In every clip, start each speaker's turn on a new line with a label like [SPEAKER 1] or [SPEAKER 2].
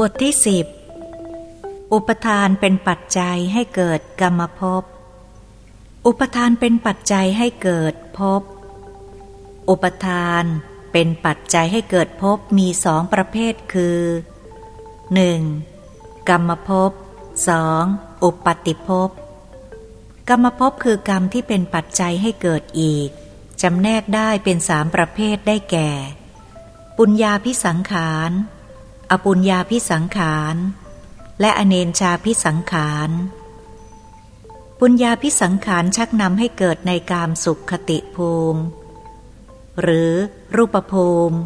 [SPEAKER 1] บทที่สิบอุปทานเป็นปัจจัยให้เกิดกรรมภพ อุปทานเป็นปัจจัยให้เกิดภพ อุปทานเป็นปัจจัยให้เกิดภพมีสองประเภทคือ 1. กรรมภพ 2. อุปาติภพ กรรมภพคือกรรมที่เป็นปัจจัยให้เกิดอีก จำแนกได้เป็นสามประเภทได้แก่ ปุญญาพิสังขาร อปุญญาพิสังขาร และอเนนชาพิสังขาร ปุญญาพิสังขารชักนำให้เกิดในกามสุขคติภูมิ หรือรูปภูมิ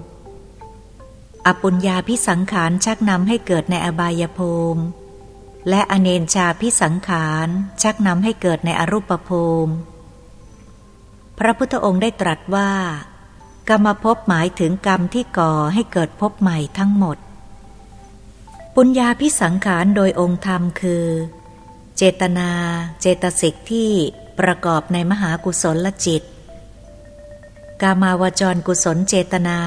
[SPEAKER 1] อปุญญาพิสังขารชักนำให้เกิดในอบายภูมิ และอเนนชาพิสังขารชักนำให้เกิดในอรูปภูมิ พระพุทธองค์ได้ตรัสว่ากรรมภพหมายถึงกรรมที่ก่อให้เกิดภพใหม่ทั้งหมด ปุญญาพิสังขารโดยองค์ธรรมคือ เจตนา เจตสิกที่ประกอบในมหากุศลลจิต กามาวจรกุศลเจตนา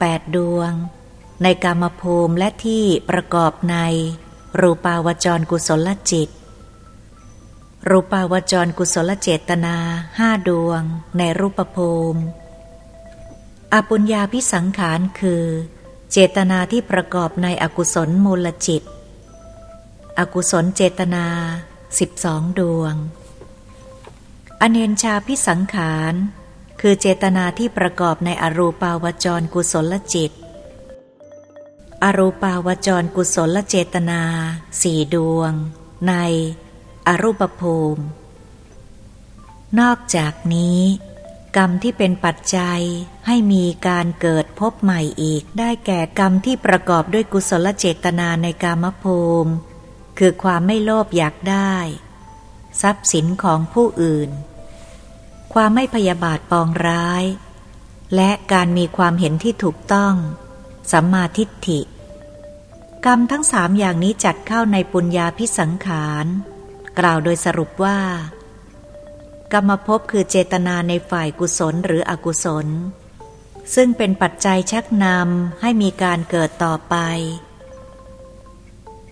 [SPEAKER 1] แปดดวง ในกามภูมิและที่ประกอบในรูปาวจรกุศลลจิต รูปาวจรกุศลเจตนาห้าดวง ในรูปภูมิ อปุญญาพิสังขารคือ เจตนาที่ประกอบในอกุศลมูลจิต อกุศลเจตนาสิบสองดวง อเนนชาพิสังขาร คือเจตนาที่ประกอบในอรูปาวจรกุศลจิต อรูปาวจรกุศลเจตนาสี่ดวง ในอรูปภูมิ นอกจากนี้ กรรมที่เป็นปัจจัย ให้มีการเกิดพบใหม่อีก ได้แก่กรรมที่ประกอบด้วยกุศลเจตนาในกามภูมิ คือความไม่โลภอยากได้ ทรัพย์สินของผู้อื่น ความไม่พยาบาทปองร้าย และการมีความเห็นที่ถูกต้องสัมมาทิฏฐิ กรรมทั้งสามอย่างนี้จัดเข้าในปุญญาพิสังขาร กล่าวโดยสรุปว่า กรรมภพคือเจตนาในฝ่ายกุศลหรืออกุศล ซึ่งเป็นปัจจัยชักนำให้มีการเกิดต่อไป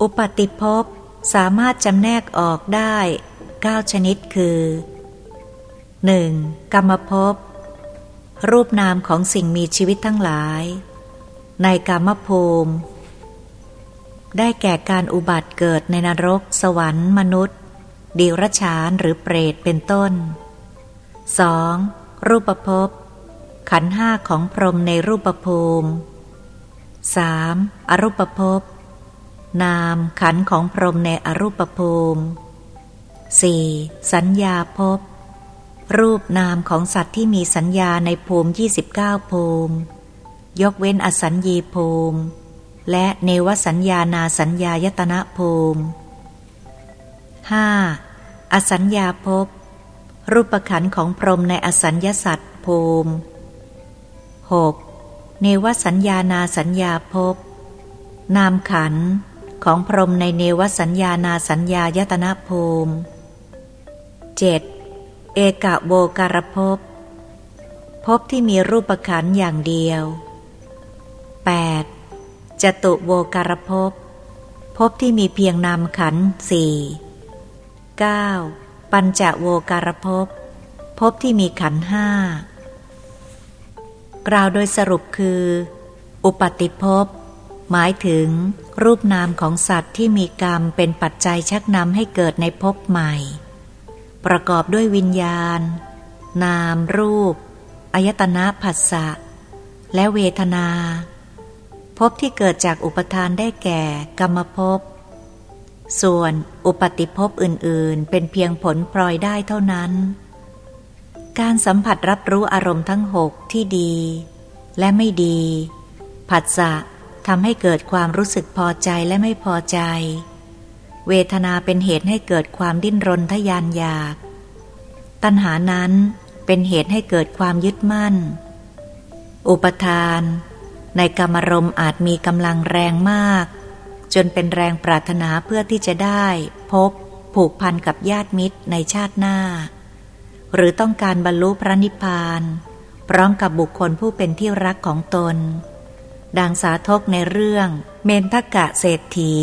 [SPEAKER 1] อุปติภพสามารถจำแนกออกได้ 9 ชนิดคือ 1. กรรมภพรูปนามของสิ่งมีชีวิตทั้งหลาย ในกรรมภูมิ ได้แก่การอุบัติเกิดในนรก สวรรค์ มนุษย์ ดิรชานหรือเปรตเป็นต้น 2. รูปภพ ขันห้าของพรหมในรูปภูมิ 3. อรูปภพ นามขันของพรหมในอรูปภูมิ 4. สัญญาภพ รูปนามของสัตว์ที่มีสัญญาในภูมิ 29 ภูมิ ยกเว้นอสัญญีภูมิ และเนวสัญญานาสัญญายตนะภูมิ 5. อสัญญาภพรูปขันของพรหมในอสัญญาสัตว์ภูมิ 6. เนวสัญญานาสัญญาภพนามขันของพรหมในเนวสัญญานาสัญญายตนะภูมิ 7. เอกะโวการภพภพที่มีรูปขันอย่างเดียว 8. จตุโวการภพภพที่มีเพียงนามขันสี่ 9. ปัญจโวการภพภพที่มีขันห้ากล่าวโดยสรุปคือ อุปติภพหมายถึง รูปนามของสัตว์ที่มีกรรมเป็นปัจจัยชักนำให้เกิดในภพใหม่ ประกอบด้วยวิญญาณ นาม รูปอายตนะผัสสะ และเวทนา ภพที่เกิดจากอุปทานได้แก่ กรรมภพ ส่วนอุปติภพอื่นๆ เป็นเพียงผลปลอยได้เท่านั้น การสัมผัสรับรู้อารมณ์ทั้งหกที่ดี และไม่ดี ผัสสะทำให้เกิดความรู้สึกพอใจและไม่พอใจ เวทนาเป็นเหตุให้เกิดความดิ้นรนทยานอยาก ตัณหานั้นเป็นเหตุให้เกิดความยึดมั่น อุปทาน ในกรรมรมอาจมีกำลังแรงมาก จนเป็นแรงปรารถนาเพื่อที่จะได้ พบ ผูกพันกับญาติมิตรในชาติหน้า หรือต้องการบรรลุพระนิพพาน พร้อมกับบุคคลผู้เป็นที่รักของตน ดังสาทกในเรื่อง เมนทกะเศรษฐี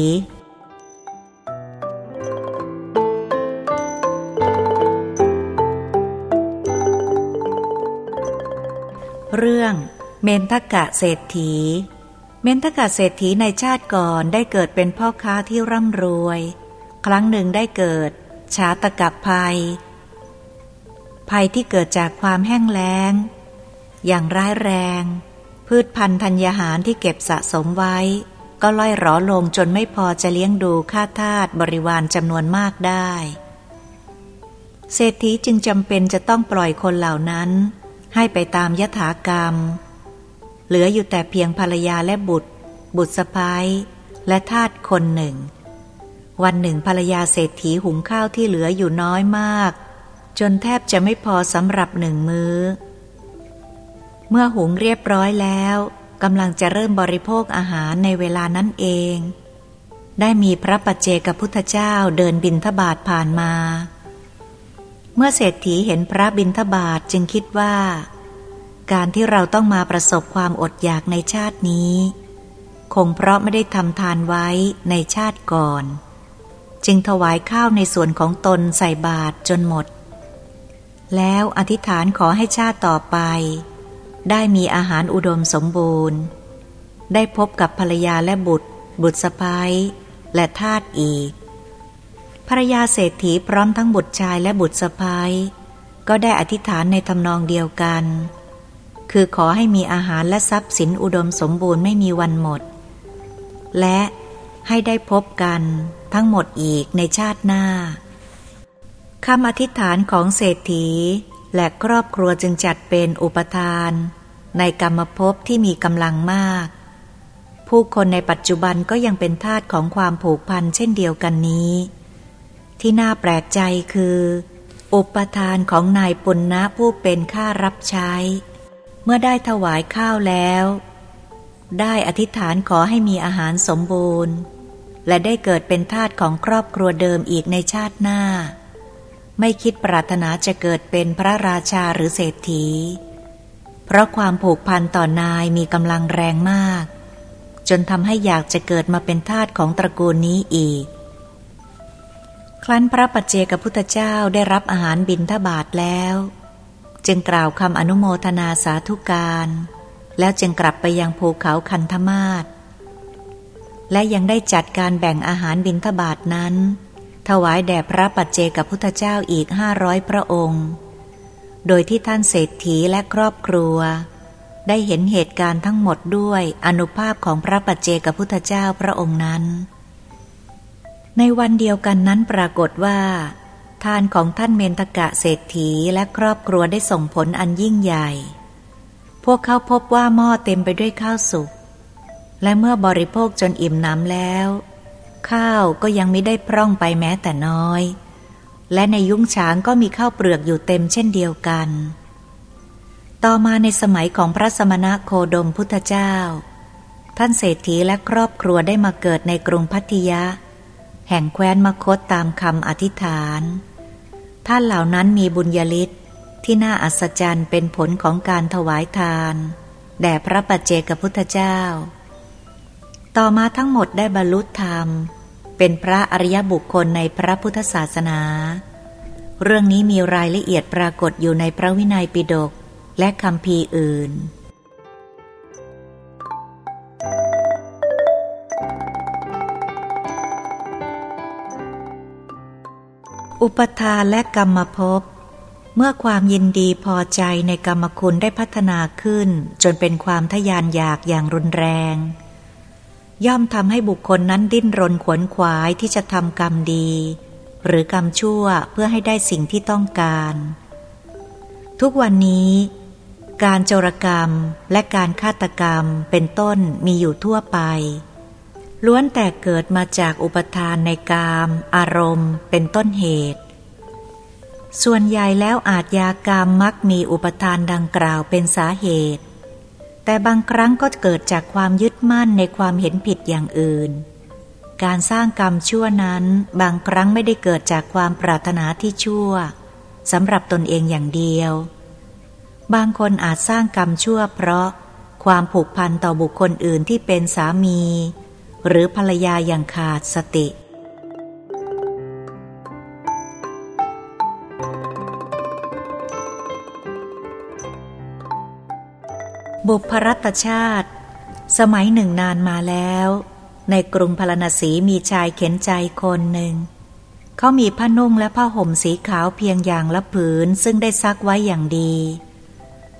[SPEAKER 1] เรื่องเมนทกะเศรษฐี เมนทกะเศรษฐีในชาติก่อนได้เกิดเป็นพ่อค้าที่ร่ำรวย ครั้งหนึ่งได้เกิด ชาตกับภัย ภัยที่เกิดจากความแห้งแล้ง อย่างร้ายแรง พืชพันธุ์ธัญญาหารที่เก็บสะสมไว้ ก็ล่อยหรอลงจนไม่พอจะเลี้ยงดูข้าทาสบริวารจำนวนมากได้ เศรษฐีจึงจำเป็นจะต้องปล่อยคนเหล่านั้น ให้ไปตามยถากรรม เหลืออยู่แต่เพียงภรรยาและบุตร บุตรสะพ้ายและทาสคนหนึ่ง วันหนึ่งภรรยาเศรษฐีหุงข้าวที่เหลืออยู่น้อยมาก จนแทบจะไม่พอสำหรับหนึ่งมือ้อ เมื่อหุงเรียบร้อยแล้วกำลังจะเริ่มบริโภคอาหารในเวลานั้นเอง ได้มีพระปัจเจกพุทธเจ้าเดินบินทบาทผ่านมา เมื่อเศรษฐีเห็นพระบินทบาทจึงคิดว่า การที่เราต้องมาประสบความอดอยากในชาตินี้ คงเพราะไม่ได้ทำทานไว้ในชาติก่อน จึงถวายข้าวในส่วนของตนใส่บาตรจนหมด แล้วอธิษฐานขอให้ชาติต่อไป ได้มีอาหารอุดมสมบูรณ์ ได้พบกับภรรยาและบุตร บุตรสะพ้ายและทาตอีกภรรยาเศรษฐีพร้อมทั้งบุตรชายและบุตรสะพ้ายก็ได้อธิษฐานในทำนองเดียวกัน คือขอให้มีอาหารและทรัพย์สินอุดมสมบูรณ์ไม่มีวันหมด และให้ได้พบกันทั้งหมดอีกในชาติหน้าคำอธิษฐานของเศรษฐีและครอบครัวจึงจัดเป็นอุปทาน ในกรรมภพที่มีกำลังมาก ผู้คนในปัจจุบันก็ยังเป็นทาสของความผูกพันเช่นเดียวกันนี้ ที่น่าแปลกใจคือ อุปทานของนายปุณณะผู้เป็นข้ารับใช้ เมื่อได้ถวายข้าวแล้ว ได้อธิษฐานขอให้มีอาหารสมบูรณ์ และได้เกิดเป็นทาสของครอบครัวเดิมอีกในชาติหน้า ไม่คิดปรารถนาจะเกิดเป็นพระราชาหรือเศรษฐี เพราะความผูกพันต่อนายมีกำลังแรงมาก จนทำให้อยากจะเกิดมาเป็นทาสของตระกูลนี้อีก ครั้นพระปัจเจกพุทธเจ้าได้รับอาหารบินทบาทแล้ว จึงกล่าวคำอนุโมทนาสาธุการ แล้วจึงกลับไปยังภูเขาคันธมาศและยังได้จัดการแบ่งอาหารบิณฑบาตนั้น ถวายแด่พระปัจเจกพุทธเจ้าอีกห้าร้อยพระองค์ โดยที่ท่านเศรษฐีและครอบครัว ได้เห็นเหตุการณ์ทั้งหมดด้วยอนุภาพของพระปัจเจกพุทธเจ้าพระองค์นั้น ในวันเดียวกันนั้นปรากฏว่า ทานของท่านเมนตกะเศรษฐีและครอบครัวได้ส่งผลอันยิ่งใหญ่ พวกเขาพบว่าหม้อเต็มไปด้วยข้าวสุก และเมื่อบริโภคจนอิ่มน้ำแล้ว ข้าวก็ยังไม่ได้พร่องไปแม้แต่น้อย และในยุ้งฉางก็มีข้าวเปลือกอยู่เต็มเช่นเดียวกัน ต่อมาในสมัยของพระสมณะโคดมพุทธเจ้า ท่านเศรษฐีและครอบครัวได้มาเกิดในกรุงพัทยาแห่งแคว้นมคตตามคำอธิษฐาน ท่านเหล่านั้นมีบุญญาลิศที่น่าอัศจรรย์เป็นผลของการถวายทาน แด่พระปัจเจกพุทธเจ้า ต่อมาทั้งหมดได้บรรลุธรรม เป็นพระอริยบุคคลในพระพุทธศาสนา เรื่องนี้มีรายละเอียดปรากฏอยู่ในพระวินัยปิฎกและคำพีอื่น อุปทานและกรรมภพ เมื่อความยินดีพอใจในกรรมคุณได้พัฒนาขึ้น จนเป็นความทยานอยากอย่างรุนแรง ย่อมทำให้บุคคลนั้นดิ้นรนขวนขวายที่จะทำกรรมดี หรือกรรมชั่วเพื่อให้ได้สิ่งที่ต้องการ ทุกวันนี้ การโจรกรรมและการฆาตกรรมเป็นต้นมีอยู่ทั่วไป ล้วนแต่เกิดมาจากอุปทานในกาม อารมณ์ เป็นต้นเหตุ ส่วนใหญ่แล้วอาจยากรรมมักมีอุปทานดังกล่าวเป็นสาเหตุ แต่บางครั้งก็เกิดจากความยึดมั่นในความเห็นผิดอย่างอื่น การสร้างกรรมชั่วนั้น บางครั้งไม่ได้เกิดจากความปรารถนาที่ชั่วสำหรับตนเองอย่างเดียว บางคนอาจสร้างกรรมชั่วเพราะความผูกพันต่อบุคคลอื่นที่เป็นสามี หรือภรรยาอย่างขาดสติ บุพรัตชาติ สมัยหนึ่งนานมาแล้ว ในกรุงพารณสีมีชายเข็นใจคนหนึ่ง เขามีผ้านุ่งและผ้าห่มสีขาวเพียงอย่างละผืนซึ่งได้ซักไว้อย่างดี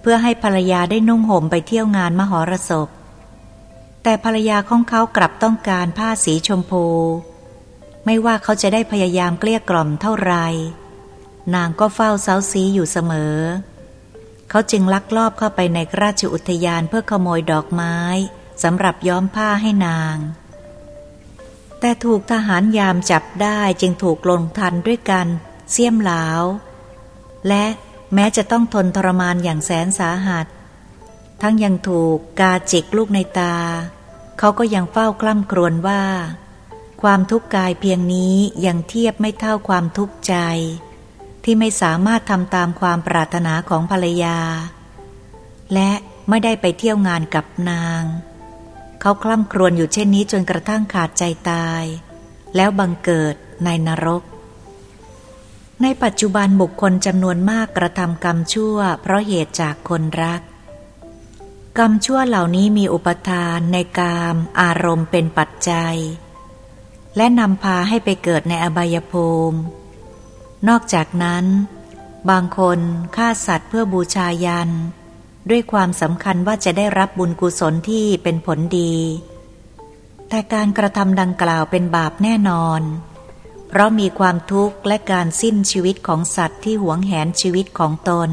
[SPEAKER 1] เพื่อให้ภรรยาได้นุ่งห่มไปเที่ยวงานมหรสพ แต่ภรรยาของเขากลับต้องการผ้าสีชมพู ไม่ว่าเขาจะได้พยายามเกลี้ยกล่อมเท่าไร นางก็เฝ้าเซาซีอยู่เสมอ เขาจึงลักลอบเข้าไปในราชอุทยานเพื่อขโมยดอกไม้สำหรับย้อมผ้าให้นาง แต่ถูกทหารยามจับได้จึงถูกลงทันด้วยกันเสี้ยมหลาว และแม้จะต้องทนทรมานอย่างแสนสาหัส ทั้งยังถูกกาจิกลูกในตา เขาก็ยังเฝ้ากล้ำกรวนว่า ความทุกข์กายเพียงนี้ยังเทียบไม่เท่าความทุกข์ใจ ที่ไม่สามารถทำตามความปรารถนาของภรรยา และไม่ได้ไปเที่ยวงานกับนาง เขาคล่ำครวญอยู่เช่นนี้จนกระทั่งขาดใจตาย แล้วบังเกิดในนรก ในปัจจุบันบุคคลจำนวนมากกระทำกรรมชั่ว เพราะเหตุจากคนรัก กรรมชั่วเหล่านี้มีอุปทานในกามอารมณ์เป็นปัจจัย และนำพาให้ไปเกิดในอบายภูมิ นอกจากนั้น บางคนฆ่าสัตว์เพื่อบูชายัน ด้วยความสำคัญว่าจะได้รับบุญกุศลที่เป็นผลดี แต่การกระทำดังกล่าวเป็นบาปแน่นอน เพราะมีความทุกข์และการสิ้นชีวิตของสัตว์ที่หวงแหนชีวิตของตน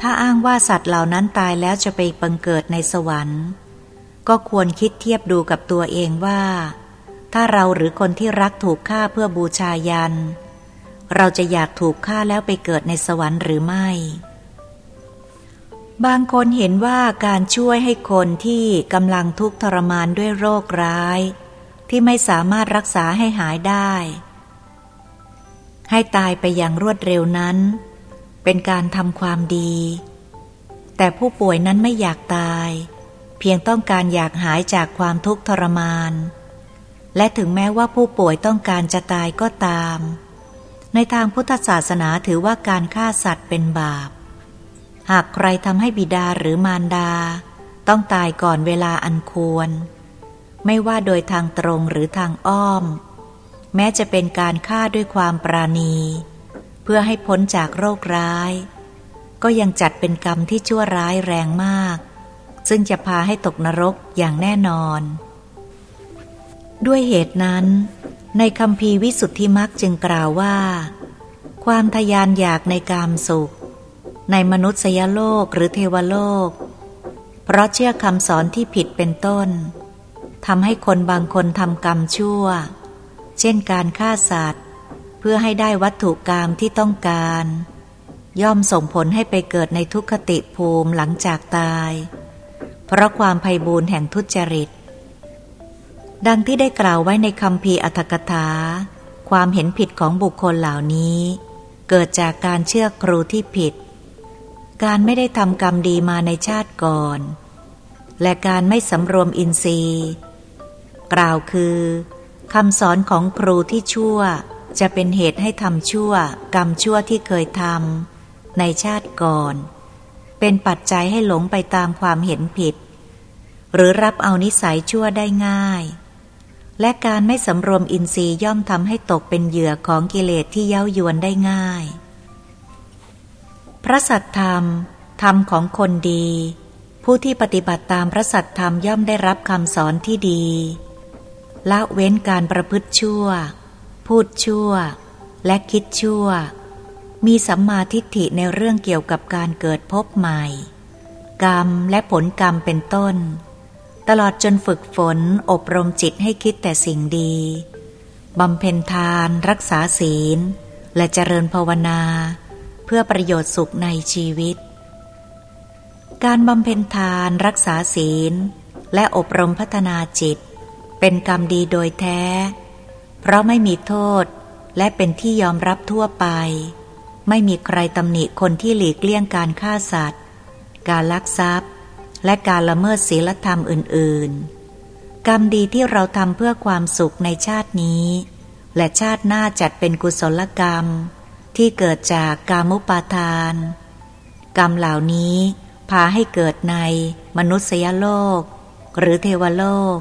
[SPEAKER 1] ถ้าอ้างว่าสัตว์เหล่านั้นตายแล้วจะไปบังเกิดในสวรรค์ ก็ควรคิดเทียบดูกับตัวเองว่า ถ้าเราหรือคนที่รักถูกฆ่าเพื่อบูชายัน เราจะอยากถูกฆ่าแล้วไปเกิดในสวรรค์หรือไม่ บางคนเห็นว่าการช่วยให้คนที่กำลังทุกข์ทรมานด้วยโรคร้าย ที่ไม่สามารถรักษาให้หายได้ ให้ตายไปอย่างรวดเร็วนั้น เป็นการทำความดี แต่ผู้ป่วยนั้นไม่อยากตาย เพียงต้องการอยากหายจากความทุกข์ทรมาน และถึงแม้ว่าผู้ป่วยต้องการจะตายก็ตาม ในทางพุทธศาสนาถือว่าการฆ่าสัตว์เป็นบาป หากใครทำให้บิดาหรือมารดา ต้องตายก่อนเวลาอันควร ไม่ว่าโดยทางตรงหรือทางอ้อม แม้จะเป็นการฆ่าด้วยความปราณี พื่อให้พ้นจากโรคร้าย ก็ยังจัดเป็นกรรมที่ชั่วร้ายแรงมาก ซึ่งจะพาให้ตกนรกอย่างแน่นอน ด้วยเหตุนั้น ในคำพีวิสุทธิมักจึงกล่าวว่า ความทยานอยากในกามสุข ในมนุษยโลกหรือเทวโลก เพราะเชื่อคำสอนที่ผิดเป็นต้นทำให้คนบางคนทำกรรมชั่ว เช่นการฆ่าสัตว์ พื่อให้ได้วัตถุกรรมที่ต้องการ ย่อมส่งผลให้ไปเกิดในทุกขติภูมิหลังจากตาย เพราะความไพ่บูรแห่งทุจริต ดังที่ได้กล่าวไว้ในคำพีอัตกถา ความเห็นผิดของบุคคลเหล่านี้ เกิดจากการเชื่อครูที่ผิด การไม่ได้ทำกรรมดีมาในชาติก่อน และการไม่สำรวมอินทรีย์ กล่าวคือคำสอนของครูที่ชั่ว จะเป็นเหตุให้ทำชั่ว กรรมชั่วที่เคยทำในชาติก่อน เป็นปัจจัยให้หลงไปตามความเห็นผิด หรือรับเอานิสัยชั่วได้ง่าย และการไม่สำรวมอินทรีย์ย่อมทำให้ตกเป็นเหยื่อของกิเลสที่เย้ายวนได้ง่าย พระสัตธรรม ธรรมของคนดี ผู้ที่ปฏิบัติตามพระสัตธรรมย่อมได้รับคำสอนที่ดีละเว้นการประพฤติชั่ว พูดชั่ว และคิดชั่ว มีสัมมาทิฏฐิในเรื่องเกี่ยวกับการเกิดพบใหม่ กรรมและผลกรรมเป็นต้น ตลอดจนฝึกฝนอบรมจิตให้คิดแต่สิ่งดีบำเพ็ญทาน รักษาศีล และเจริญภาวนา เพื่อประโยชน์สุขในชีวิต การบำเพ็ญทานรักษาศีล และอบรมพัฒนาจิต เป็นกรรมดีโดยแท้ ราะไม่มีโทษและเป็นที่ยอมรับทั่วไป ไม่มีใครตำหนิคนที่หลีกเลี่ยงการฆ่าสัตว์ การลักทรัพย์ และการละเมิดศีลธรรมอื่น ๆ กรรมดีที่เราทำเพื่อความสุขในชาตินี้ และชาติหน้าจัดเป็นกุศลกรรม ที่เกิดจากกามุปาทาน กรรมเหล่านี้พาให้เกิดในมนุษยโลก หรือเทวโลก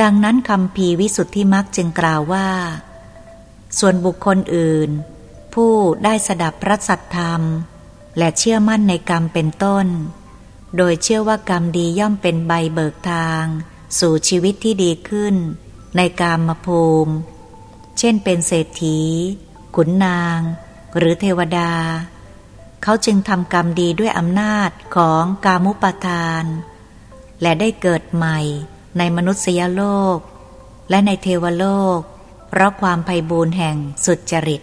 [SPEAKER 1] ดังนั้นคำพีวิสุทธิมักจึงกล่าวว่า ส่วนบุคคลอื่น ผู้ได้สดับพระสัทธรรม และเชื่อมั่นในกรรมเป็นต้น โดยเชื่อว่ากรรมดีย่อมเป็นใบเบิกทาง สู่ชีวิตที่ดีขึ้น ในกามมภูมิ เช่นเป็นเศรษฐี ขุนนาง หรือเทวดา เขาจึงทำกรรมดีด้วยอำนาจของกามุปทาน และได้เกิดใหม่ ในมนุษยโลก และในเทวโลก เพราะความไพ่บูรแห่งสุดจริต